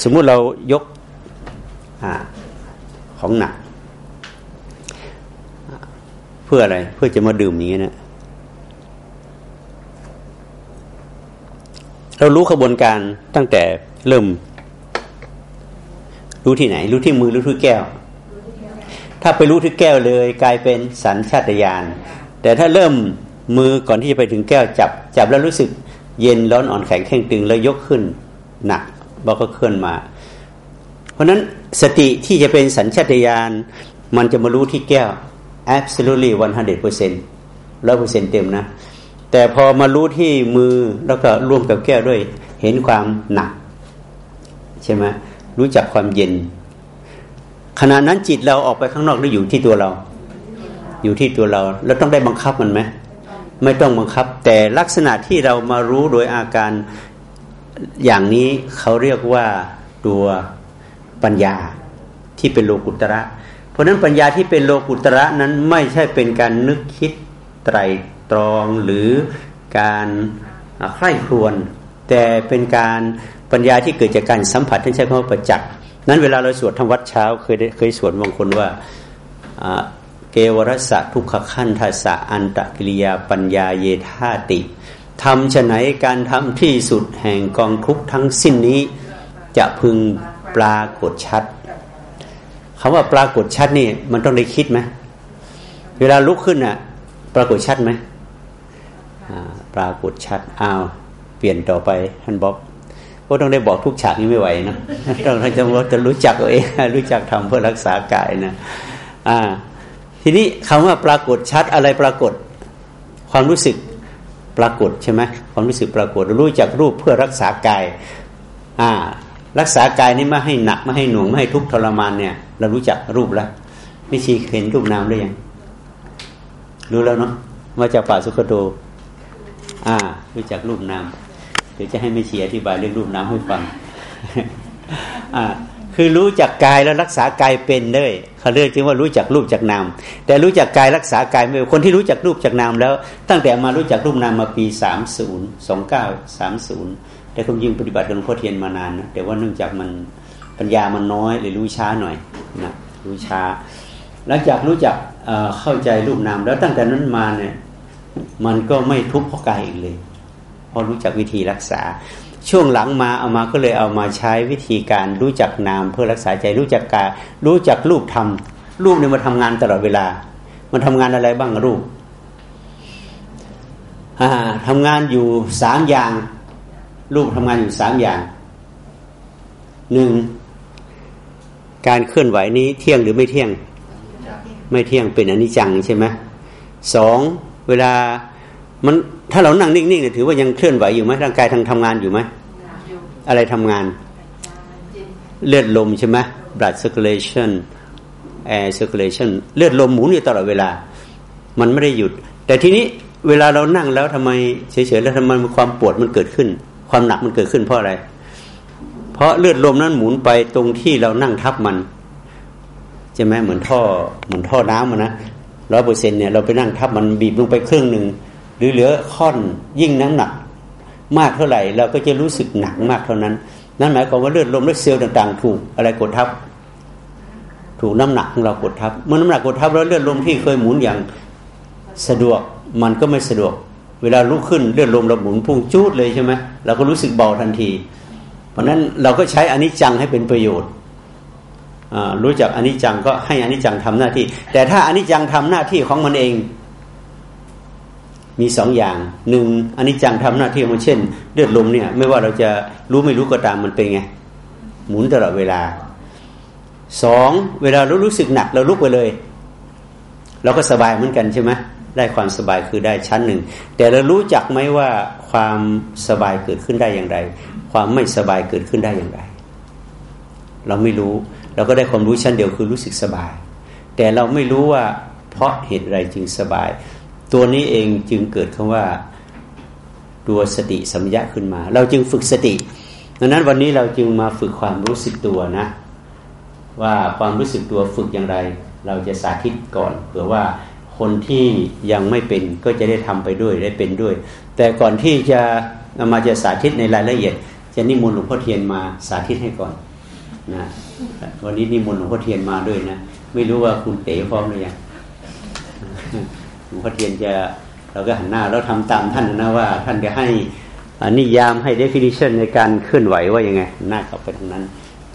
สมมุติเรายกอของหนัก เพื่ออะไร เพื่อจะมาดื่มนี้นะเรารู้ขบวนการตั้งแต่เริ่ม รู้ที่ไหน รู้ที่มือรู้ที่แก้ว ถ้าไปรู้ที่แก้วเลยกลายเป็นสัญชาตญาณแต่ถ้าเริ่มมือก่อนที่จะไปถึงแก้วจับ จับแล้วรู้สึก เย็นร้อนอ่อนแข็งแข็งตึงแล้วยกขึ้นหนักบอกก็เคลื่อนมา เพราะนั้นสติที่จะเป็นสัญชาตญาณมันจะมารู้ที่แก้ว absolutely 100%ร้อยเปอร์เซ็นต์เต็มนะ แต่พอมารู้ที่มือแล้วก็ร่วมกับแก้วด้วย เห็นความหนัก ใช่ไหมรู้จักความเย็น ขณะนั้นจิตเราออกไปข้างนอกหรืออยู่ที่ตัวเรา อยู่ที่ตัวเรา แล้วต้องได้บังคับมันไหมไม่ต้องบังคับ แต่ลักษณะที่เรามารู้โดยอาการอย่างนี้เขาเรียกว่าตัวปัญญาที่เป็นโลกุตระ เพราะนั้นปัญญาที่เป็นโลกุตระนั้นไม่ใช่เป็นการนึกคิดไตรตรองหรือการใคร่ครวญแต่เป็นการปัญญาที่เกิดจากการสัมผัสที่ใช้คำว่าประจักษ์นั้นเวลาเราสวดทำวัดเช้าเคยเคยสวดบางคนว่าเกวรสะทุกขขันทัสะอันตะกิริยาปัญญาเยธาติทำฉไหนการทำที่สุดแห่งกองทุกทั้งสิ้นนี้ จะพึงปรากฏชัด คำว่าปรากฏชัดนี่ มันต้องได้คิดไหมเวลาลุกขึ้นอะ ปรากฏชัดไหมปรากฏชัดอ้าวเปลี่ยนต่อไปท่านบอกก็ต้องได้บอกทุกฉากนี้ไม่ไหวนะต้องจะจะรู้จักตัวเองรู้จักทำเพื่อรักษากายนะอ่า ทีนี้คำว่าปรากฏชัดอะไรปรากฏ ความรู้สึกปรากฏใช่ไหมความรู้สึกปรากฏรู้จักรูปเพื่อรักษากาย อ่า รักษากายนี้ไม่ให้หนักไม่ให้หน่วงไม่ให้ทุกข์ทรมานเนี่ยเรารู้จักรูปแล้วไม่ชีเห็นรูปนามได้ยังรู้แล้วเนาะมาจากป่าสุขโตอ่า รู้จักรูปนามเดี๋ยวจะให้ไม่ชีอธิบายเรื่องรูปนามให้ฟังอ่าคือรู้จักกายแล้วรักษากายเป็นเลยเขาเรียกจึงว่ารู้จักรูปจากนาม แต่รู้จักกายรักษากายไม่คนที่รู้จักรูปจากนามแล้ว ตั้งแต่มารู้จักรูปนามมาปีสามศูนย์สองเก้าสามศูนย์ แต่คมยิงปฏิบัติหลวงพ่อเทียนมานานนะแต่ว่าเนื่องจากมันปัญญามันน้อยเลยรู้ช้าหน่อยนะรู้ช้า หลังจากรู้จักเข้าใจรูปนามแล้วตั้งแต่นั้นมาเนี่ยมันก็ไม่ทุกข์เพราะกายอีกเลยเพอรู้จักวิธีรักษา ช่วงหลังมาเอามาก็เลยเอามาใช้วิธีการรู้จักนามเพื่อรักษาใจรู้จักกายรู้จักรูปทำรูปเนี่ยมาทำงานตลอดเวลา มันทำงานอะไรบ้างรูปทำงานอยู่สามอย่าง รูปทำงานอยู่สามอย่างหนึ่งการเคลื่อนไหวนี้เที่ยงหรือไม่เที่ยง ไม่เที่ยงเป็นอนิจจังใช่ไหมสองเวลามันถ้าเรานั่งนิ่งๆเนี่ยถือว่ายังเคลื่อนไหวอยู่ไหมร่างกายทางทำงานอยู่ไหมอะไรทำงาน เลือดลมใช่ไหม blood circulation air circulation เลือดลมหมุนอยู่ตลอดเวลา มันไม่ได้หยุด แต่ทีนี้เวลาเรานั่งแล้วทำไมเฉยๆแล้วทำไมความปวดมันเกิดขึ้น ความหนักมันเกิดขึ้นเพราะอะไร เพราะเลือดลมนั้นหมุนไปตรงที่เรานั่งทับมันใช่ไหมเหมือนท่อเหมือนท่อน้ำมันนะร้อยเปอร์เซ็นเนี่ยเราไปนั่งทับมันบีบลงไปครึ่งหนึ่งหรือเหลือค่อนยิ่งน้ำหนัก มากเท่าไหร่เราก็จะรู้สึกหนักมากเท่านั้น นั่นหมายความว่าเลือดลมและเซลล์ต่าง ๆ ถูกอะไรกดทับ ถูกน้ำหนักของเรากดทับ เมื่อน้ำหนักกดทับแล้วเลือดลมที่เคยหมุนอย่างสะดวกมันก็ไม่สะดวก เวลาลุกขึ้นเลือดลมเราหมุนพุ่งจูดเลยใช่ไหมเราก็รู้สึกเบาทันที เพราะนั้นเราก็ใช้อนิจจังให้เป็นประโยชน์รู้จักอนิจจังก็ให้อนิจจังทำหน้าที่ แต่ถ้าอนิจจังทำหน้าที่ของมันเอง มีสองอย่างหนึ่งอนิจจังทำหน้าที่ของมันเช่น เลือดลมเนี่ย ไม่ว่าเราจะรู้ไม่รู้ก็ตามมันเป็นไง หมุนตลอดเวลาสองเวลาเรารู้สึกหนักเราลุกไปเลย เราก็สบายเหมือนกันใช่ไหม ได้ความสบายคือได้ชั้นหนึ่ง แต่เรารู้จักไหมว่าความสบายเกิดขึ้นได้อย่างไร ความไม่สบายเกิดขึ้นได้อย่างไร เราไม่รู้เราก็ได้ความรู้ชั้นเดียวคือรู้สึกสบาย แต่เราไม่รู้ว่าเพราะเหตุไรจึงสบาย ตัวนี้เองจึงเกิดคำว่าตัวสติสัมยะขึ้นมา เราจึงฝึกสติดังนั้นวันนี้เราจึงมาฝึกความรู้สึกตัวนะ ว่าความรู้สึกตัวฝึกอย่างไร เราจะสาธิตก่อนเผื่อว่า คนที่ยังไม่เป็นก็จะได้ทำไปด้วยได้เป็นด้วย แต่ก่อนที่จะมาจะสาธิตในรายละเอียด จะนิมนต์หลวงพ่อเทียนมาสาธิตให้ก่อนนะวันนี้นิมนต์หลวงพ่อเทียนมาด้วยนะไม่รู้ว่าคุณเต๋พร้อมหรือยังหลวงพ่อเทียนจะเราก็หันหน้าแล้วทำตามท่านนะว่า ท่านจะให้นิยามให้ definition ในการเคลื่อนไหวว่ายังไงหน้ากลับไปทางนั้น